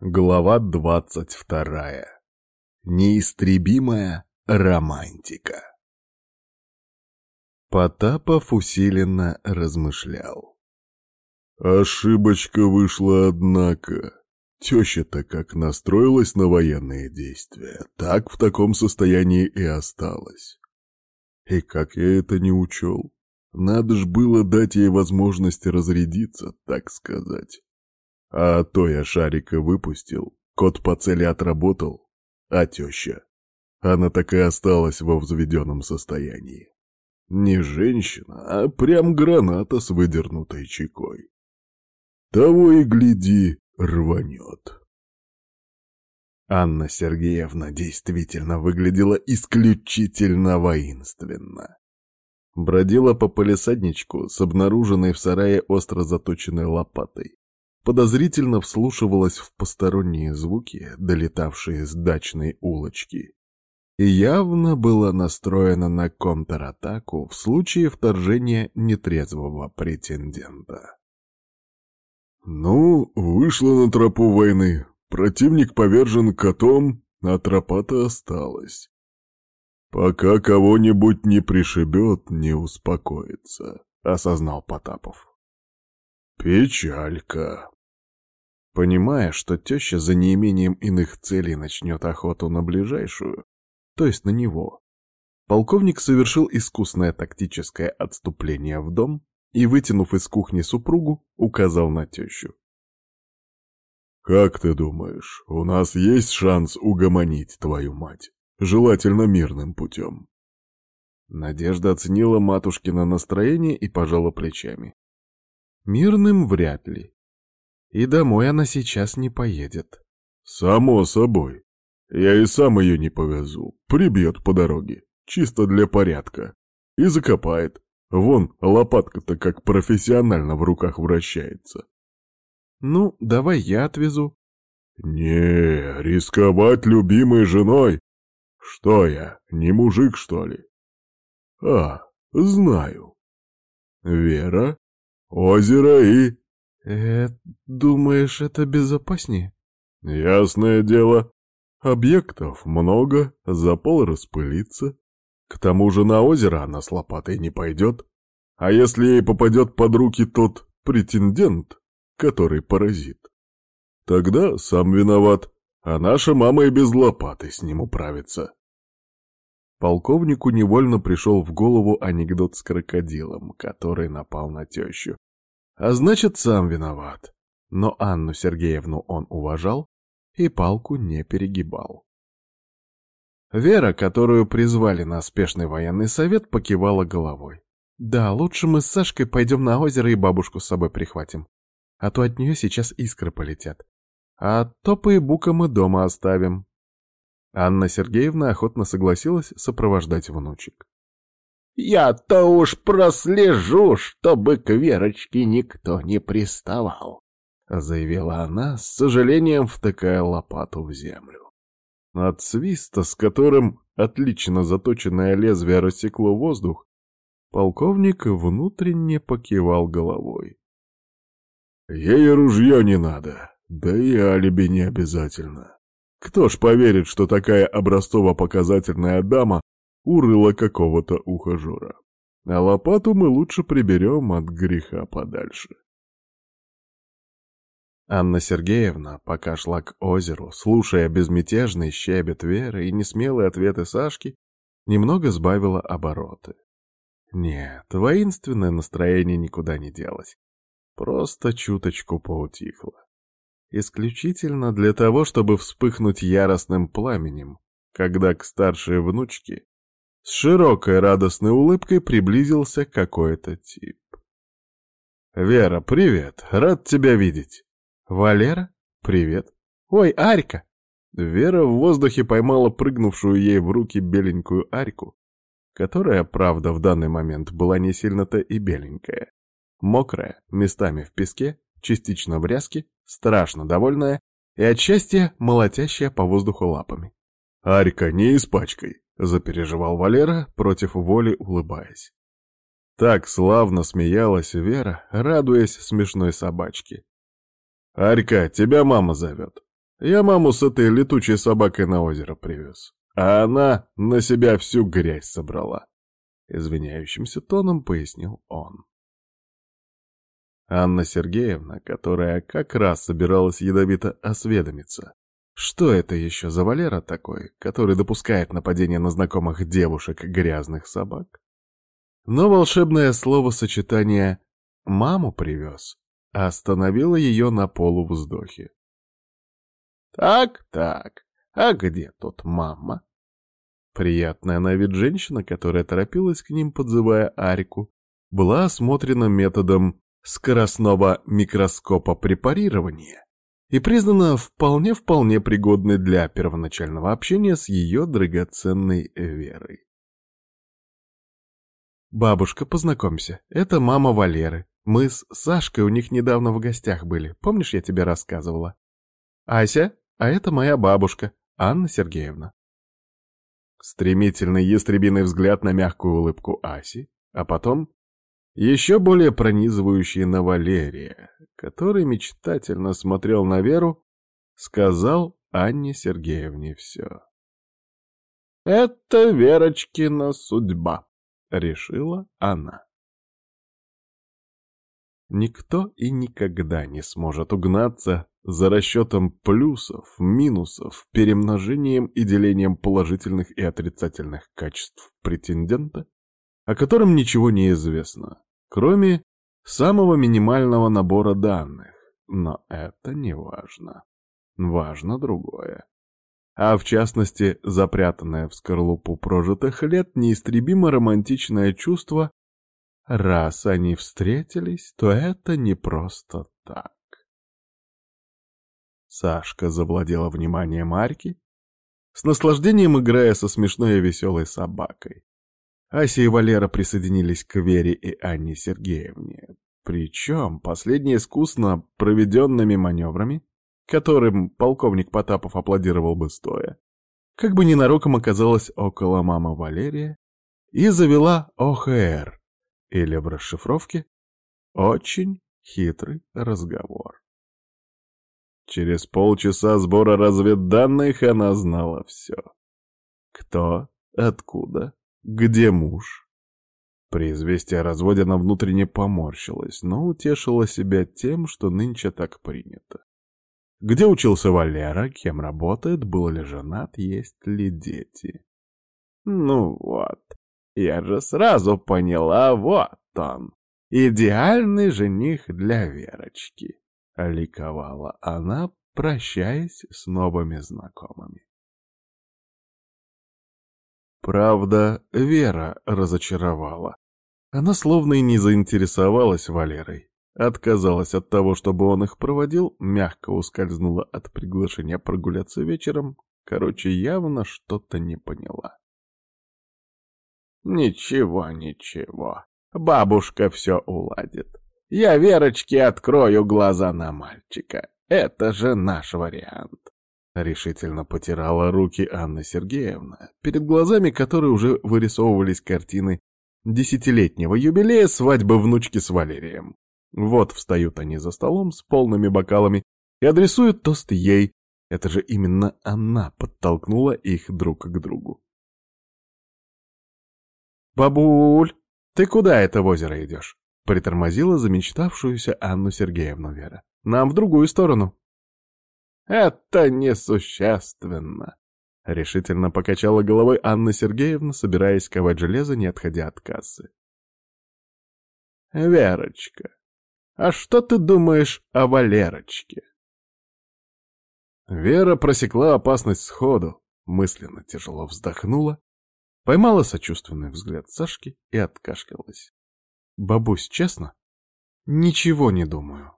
Глава двадцать вторая. Неистребимая романтика. Потапов усиленно размышлял. Ошибочка вышла, однако. Теща-то как настроилась на военные действия, так в таком состоянии и осталась. И как я это не учел? Надо ж было дать ей возможность разрядиться, так сказать. А то я шарика выпустил, кот по цели отработал, а теща, она так и осталась во взведенном состоянии. Не женщина, а прям граната с выдернутой чекой. Того и гляди, рванет. Анна Сергеевна действительно выглядела исключительно воинственно. Бродила по полисадничку с обнаруженной в сарае остро заточенной лопатой подозрительно вслушивалась в посторонние звуки, долетавшие с дачной улочки, и явно была настроена на контратаку в случае вторжения нетрезвого претендента. «Ну, вышла на тропу войны. Противник повержен котом, а тропа-то осталась. Пока кого-нибудь не пришибет, не успокоится», — осознал Потапов. «Печалька», Понимая, что теща за неимением иных целей начнет охоту на ближайшую, то есть на него, полковник совершил искусное тактическое отступление в дом и, вытянув из кухни супругу, указал на тещу. «Как ты думаешь, у нас есть шанс угомонить твою мать? Желательно мирным путем?» Надежда оценила матушкино настроение и пожала плечами. «Мирным вряд ли. И домой она сейчас не поедет. Само собой. Я и сам ее не повезу. Прибьет по дороге. Чисто для порядка. И закопает. Вон, лопатка-то как профессионально в руках вращается. Ну, давай я отвезу. Не, рисковать любимой женой? Что я, не мужик, что ли? А, знаю. Вера, озеро и «Э, думаешь, это безопаснее?» «Ясное дело. Объектов много, запал распылится. К тому же на озеро она с лопатой не пойдет. А если ей попадет под руки тот претендент, который паразит, тогда сам виноват, а наша мама и без лопаты с ним управится». Полковнику невольно пришел в голову анекдот с крокодилом, который напал на тещу. А значит, сам виноват. Но Анну Сергеевну он уважал и палку не перегибал. Вера, которую призвали на спешный военный совет, покивала головой. «Да, лучше мы с Сашкой пойдем на озеро и бабушку с собой прихватим. А то от нее сейчас искры полетят. А топы и бука мы дома оставим». Анна Сергеевна охотно согласилась сопровождать внучек. Я-то уж прослежу, чтобы к Верочке никто не приставал, — заявила она, с сожалением втыкая лопату в землю. От свиста, с которым отлично заточенное лезвие рассекло воздух, полковник внутренне покивал головой. Ей ружье не надо, да и алиби не обязательно. Кто ж поверит, что такая образцово-показательная дама урыла какого-то ухажера. А лопату мы лучше приберем от греха подальше. Анна Сергеевна, пока шла к озеру, слушая безмятежный щебет Веры и несмелые ответы Сашки, немного сбавила обороты. Нет, воинственное настроение никуда не делось. Просто чуточку поутихло. Исключительно для того, чтобы вспыхнуть яростным пламенем, когда к старшей внучке с широкой радостной улыбкой приблизился какой-то тип. «Вера, привет! Рад тебя видеть!» «Валера? Привет!» «Ой, Арька!» Вера в воздухе поймала прыгнувшую ей в руки беленькую Арьку, которая, правда, в данный момент была не сильно-то и беленькая. Мокрая, местами в песке, частично в ряске, страшно довольная и от счастья молотящая по воздуху лапами. «Арька, не испачкай!» — запереживал Валера, против воли улыбаясь. Так славно смеялась Вера, радуясь смешной собачке. «Арька, тебя мама зовет». Я маму с этой летучей собакой на озеро привез, а она на себя всю грязь собрала. Извиняющимся тоном пояснил он. Анна Сергеевна, которая как раз собиралась ядовито осведомиться, что это еще за Валера такой, который допускает нападение на знакомых девушек грязных собак? Но волшебное словосочетание «маму привез» остановило ее на полувздохе. «Так, так, а где тут мама?» Приятная на вид женщина, которая торопилась к ним, подзывая Арику, была осмотрена методом скоростного микроскопа препарирования и признана вполне-вполне пригодной для первоначального общения с ее драгоценной Верой. «Бабушка, познакомься, это мама Валеры. Мы с Сашкой у них недавно в гостях были, помнишь, я тебе рассказывала? Ася, а это моя бабушка, Анна Сергеевна». Стремительный ястребиный взгляд на мягкую улыбку Аси, а потом еще более пронизывающий на Валерия, который мечтательно смотрел на Веру, сказал Анне Сергеевне все. «Это Верочкина судьба», — решила она. Никто и никогда не сможет угнаться за расчетом плюсов, минусов, перемножением и делением положительных и отрицательных качеств претендента, о котором ничего не известно, кроме самого минимального набора данных. Но это не важно. Важно другое. А в частности, запрятанное в скорлупу прожитых лет неистребимо романтичное чувство Раз они встретились, то это не просто так. Сашка завладела вниманием Марки, с наслаждением играя со смешной и веселой собакой. Ася и Валера присоединились к Вере и Анне Сергеевне, причем последние искусно проведенными маневрами, которым полковник Потапов аплодировал бы стоя, как бы ненароком оказалась около мамы Валерия и завела ОХР, или в расшифровке «Очень хитрый разговор». Через полчаса сбора разведданных она знала все. Кто, откуда, где муж. При известии о разводе она внутренне поморщилась, но утешила себя тем, что нынче так принято. Где учился Валера, кем работает, был ли женат, есть ли дети. Ну вот, я же сразу поняла, вот он. Идеальный жених для Верочки. Ликовала она, прощаясь с новыми знакомыми. Правда, Вера разочаровала. Она словно и не заинтересовалась Валерой. Отказалась от того, чтобы он их проводил, мягко ускользнула от приглашения прогуляться вечером. Короче, явно что-то не поняла. «Ничего, ничего. Бабушка все уладит. Я Верочке открою глаза на мальчика. Это же наш вариант». Решительно потирала руки Анна Сергеевна, перед глазами которой уже вырисовывались картины десятилетнего юбилея свадьбы внучки с Валерием. Вот встают они за столом с полными бокалами и адресуют тост ей. Это же именно она подтолкнула их друг к другу. «Бабуль, ты куда это в озеро идешь?» Притормозила замечтавшуюся Анну Сергеевну Вера. «Нам в другую сторону». «Это несущественно», — решительно покачала головой Анна Сергеевна, собираясь ковать железо, не отходя от кассы. «Верочка, а что ты думаешь о Валерочке?» Вера просекла опасность сходу, мысленно тяжело вздохнула Поймала сочувственный взгляд Сашки и откашлялась. «Бабусь, честно? Ничего не думаю.